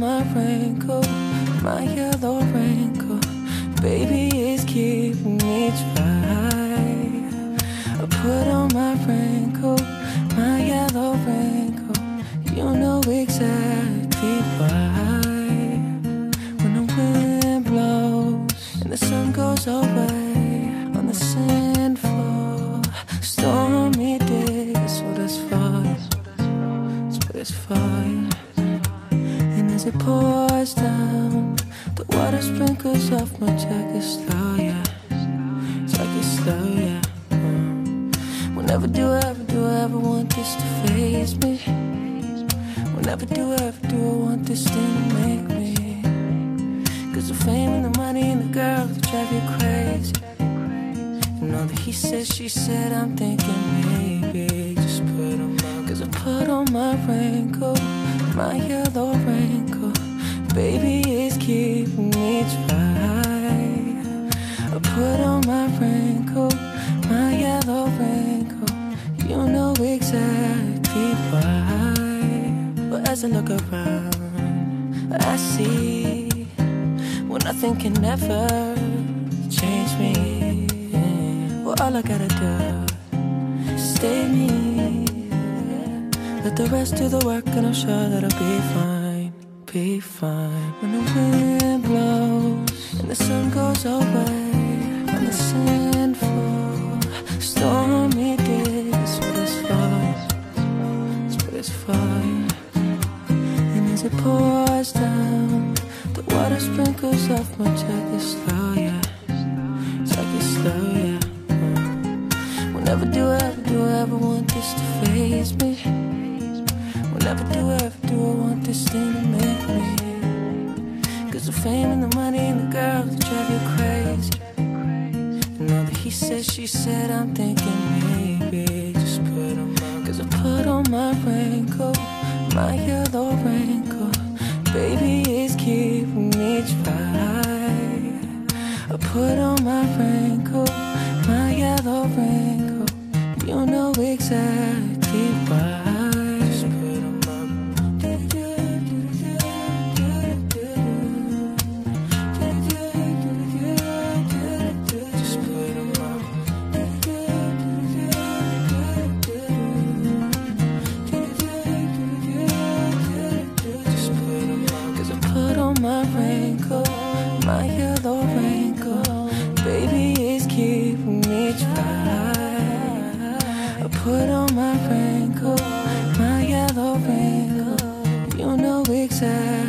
my raincoat, my yellow raincoat. Baby, it's keeping me dry. I put on my raincoat, my yellow raincoat. You know exactly why. When the wind blows and the sun goes away on the sand floor, stormy days. Is fire? That's what it's fire. And as it pours down, the water sprinkles off my jacket slow, yeah. Jacket slow, yeah. Mm. Whenever do I ever do I ever want this to phase me? Whenever do I ever do I want this thing to make me? Cause the fame and the money and the girl that drive you crazy. And all the he said, she said, I'm thinking maybe just put on my. Cause I put on my raincoat, my yellow. Baby, it's keeping me dry. I put on my raincoat, my yellow raincoat. You know exactly why. But as I look around, I see well, nothing can ever change me. Well, all I gotta do is stay me. Let the rest do the work, and I'm sure that I'll be fine, be fine. When the wind blows and the sun goes away, and the sand falls, stormy days. Is fire? That's what it's fire. And as it pours down, the water sprinkles off my jacket slow, yeah. Jacket slow, yeah. Whenever do I ever do I ever want this to phase me? Whenever do ever do I want this thing to make me? Cause the fame and the money and the girls that drive you crazy. And all the he said, she said, I'm thinking maybe just put on my. Cause I put on my raincoat, my yellow raincoat. Baby, it's keeping me dry. I put on my raincoat, my yellow raincoat. You know exactly put on my raincoat, my yellow raincoat. You know exactly.